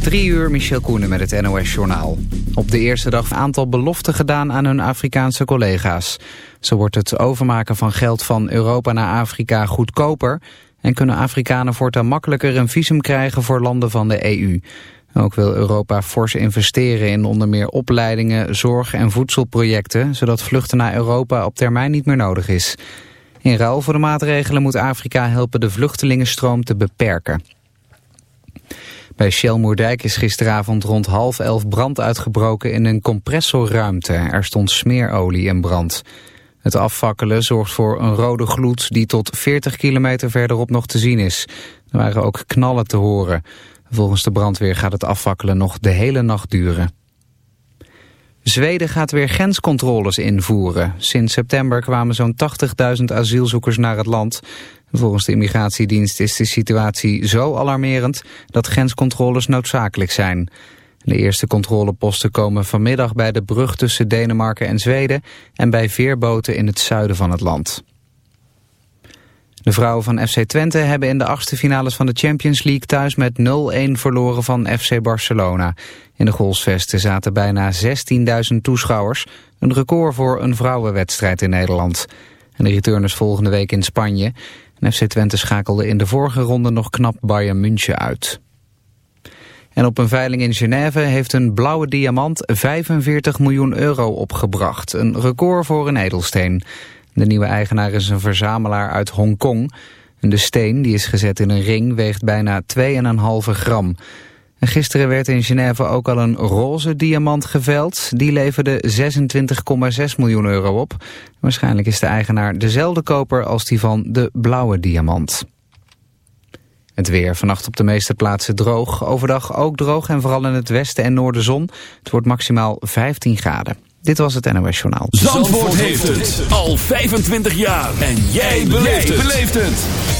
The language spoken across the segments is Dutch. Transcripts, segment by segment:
Drie uur, Michel Koenen met het NOS-journaal. Op de eerste dag een aantal beloften gedaan aan hun Afrikaanse collega's. Zo wordt het overmaken van geld van Europa naar Afrika goedkoper... en kunnen Afrikanen voortaan makkelijker een visum krijgen voor landen van de EU. Ook wil Europa fors investeren in onder meer opleidingen, zorg- en voedselprojecten... zodat vluchten naar Europa op termijn niet meer nodig is. In ruil voor de maatregelen moet Afrika helpen de vluchtelingenstroom te beperken. Bij Shell Moerdijk is gisteravond rond half elf brand uitgebroken in een compressorruimte. Er stond smeerolie in brand. Het afvakkelen zorgt voor een rode gloed die tot 40 kilometer verderop nog te zien is. Er waren ook knallen te horen. Volgens de brandweer gaat het afvakkelen nog de hele nacht duren. Zweden gaat weer grenscontroles invoeren. Sinds september kwamen zo'n 80.000 asielzoekers naar het land. Volgens de immigratiedienst is de situatie zo alarmerend dat grenscontroles noodzakelijk zijn. De eerste controleposten komen vanmiddag bij de brug tussen Denemarken en Zweden en bij veerboten in het zuiden van het land. De vrouwen van FC Twente hebben in de achtste finales van de Champions League thuis met 0-1 verloren van FC Barcelona. In de goalsvesten zaten bijna 16.000 toeschouwers, een record voor een vrouwenwedstrijd in Nederland. En de returners volgende week in Spanje. FC Twente schakelde in de vorige ronde nog knap Bayern München uit. En op een veiling in Genève heeft een blauwe diamant 45 miljoen euro opgebracht. Een record voor een edelsteen. De nieuwe eigenaar is een verzamelaar uit Hongkong. De steen, die is gezet in een ring, weegt bijna 2,5 gram. En gisteren werd in Genève ook al een roze diamant geveld. Die leverde 26,6 miljoen euro op. Waarschijnlijk is de eigenaar dezelfde koper als die van de blauwe diamant. Het weer vannacht op de meeste plaatsen droog. Overdag ook droog en vooral in het westen en noorden zon. Het wordt maximaal 15 graden. Dit was het NOS Journaal. Zandvoort, heeft het al 25 jaar. En jij beleeft het.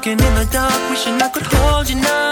walking in the dark, wishing I could hold you now.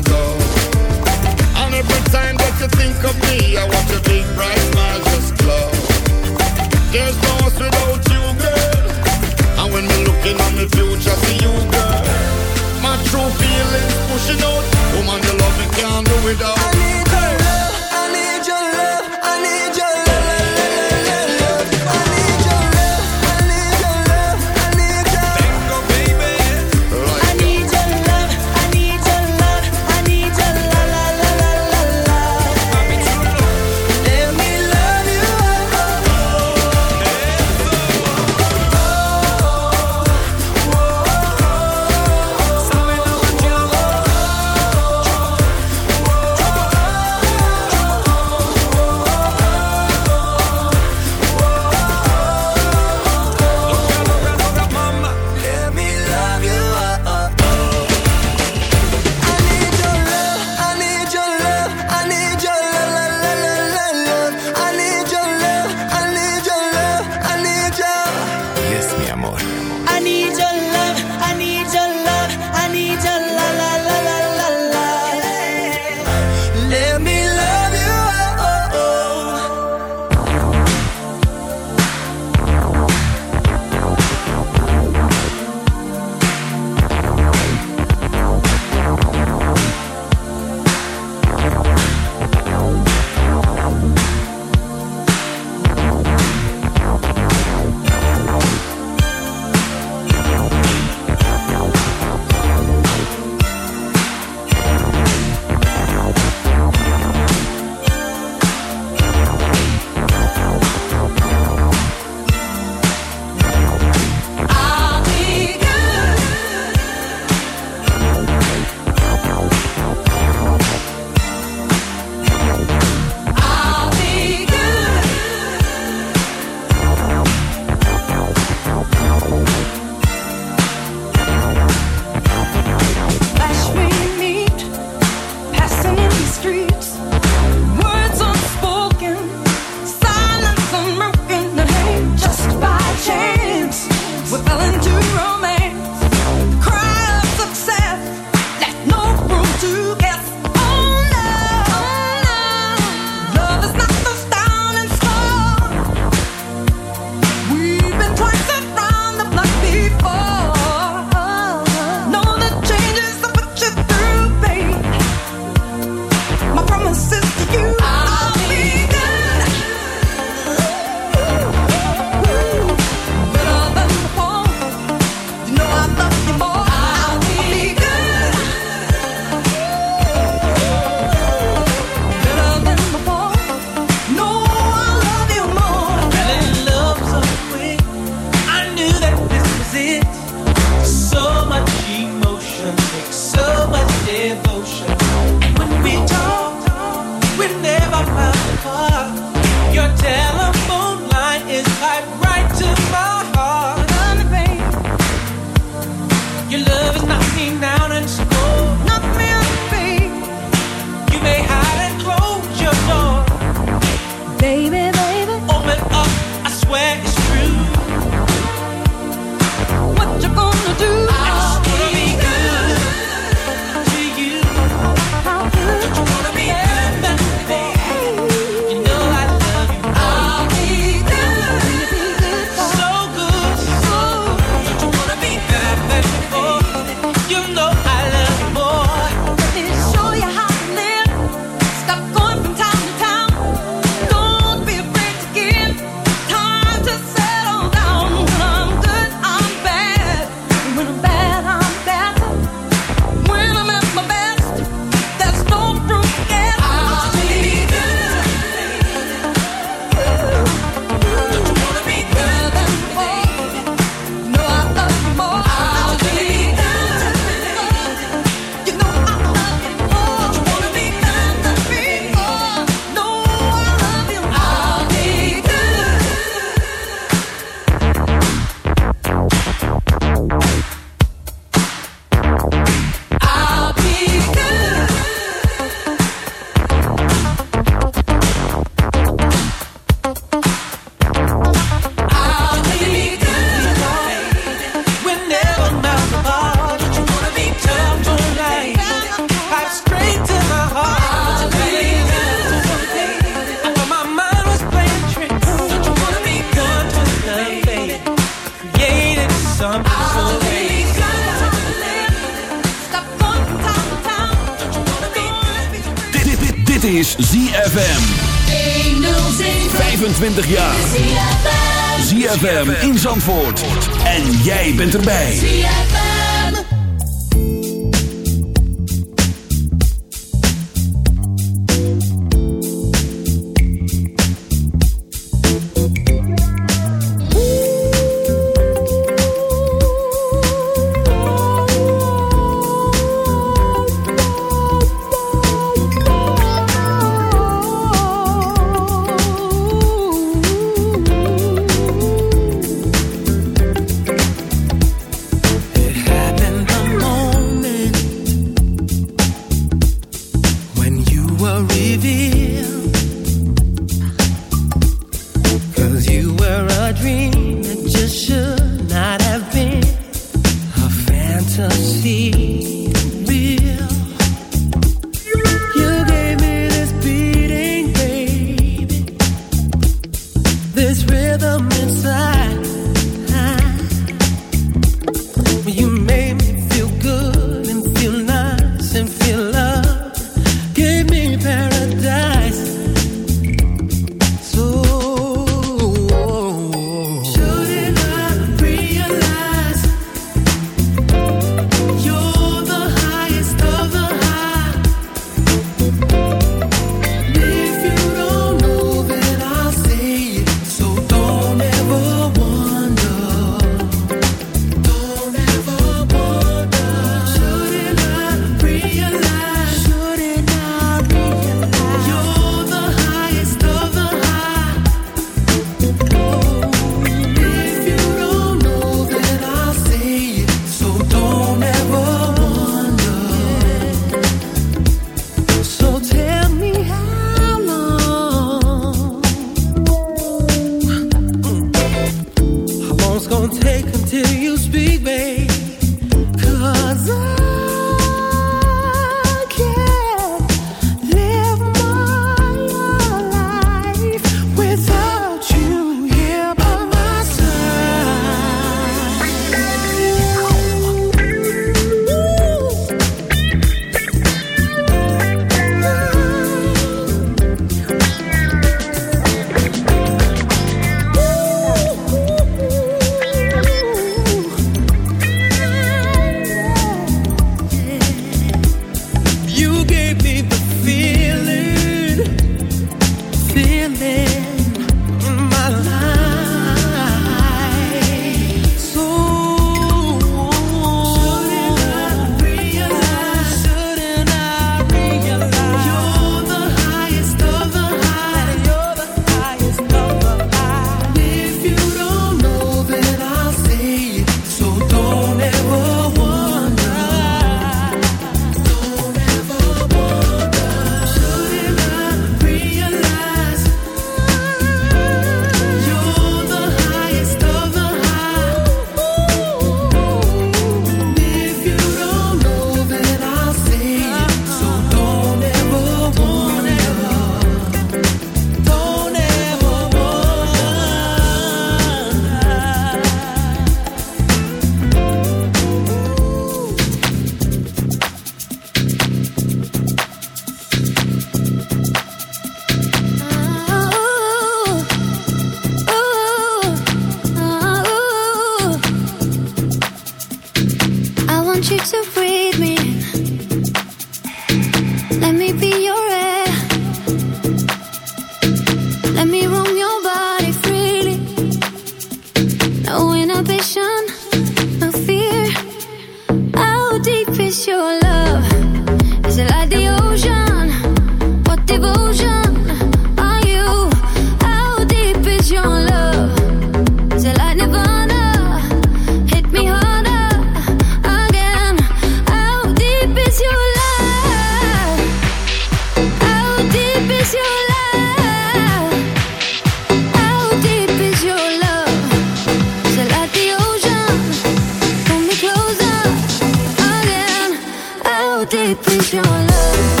deep is your love?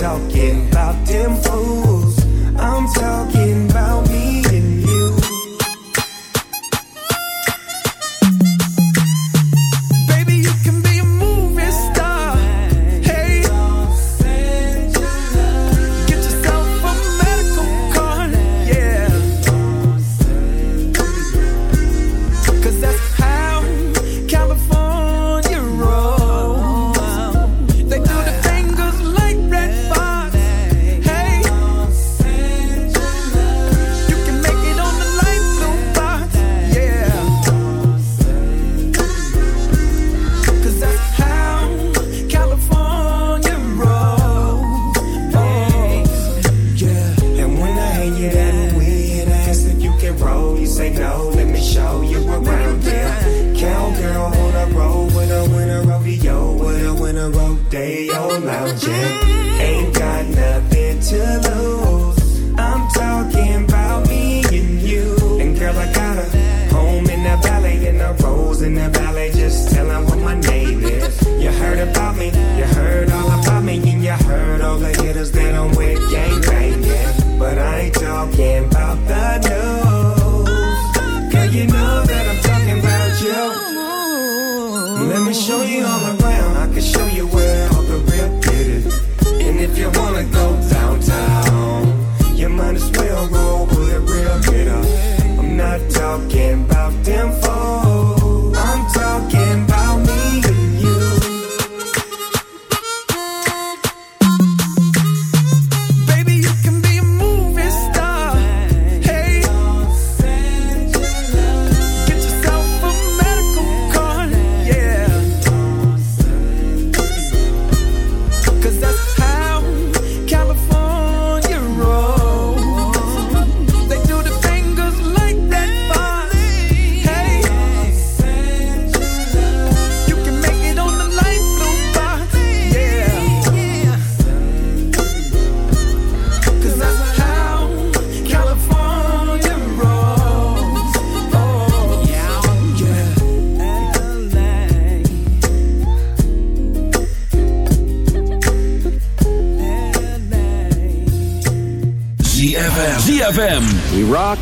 talking about them fools.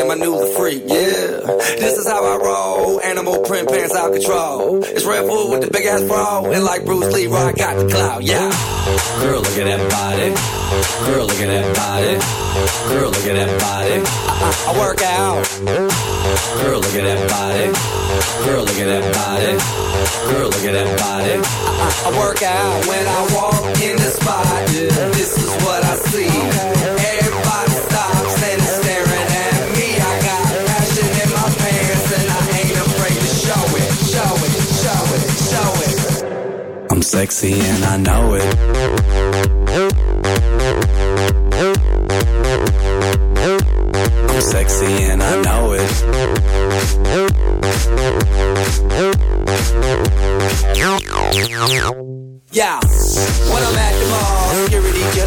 him, I knew the freak, yeah. This is how I roll, animal print pants out control. It's Red Food with the big ass bra, and like Bruce Lee, I got the clout, yeah. Girl, look at that body. Girl, look at that body. Girl, look at that body. I, I, I work out. Girl, look at that body. Girl, look at that body. Girl, look at that body. I, I work out when I walk in this sexy and I know it. I'm sexy and I know it. Yeah, what a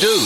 Do?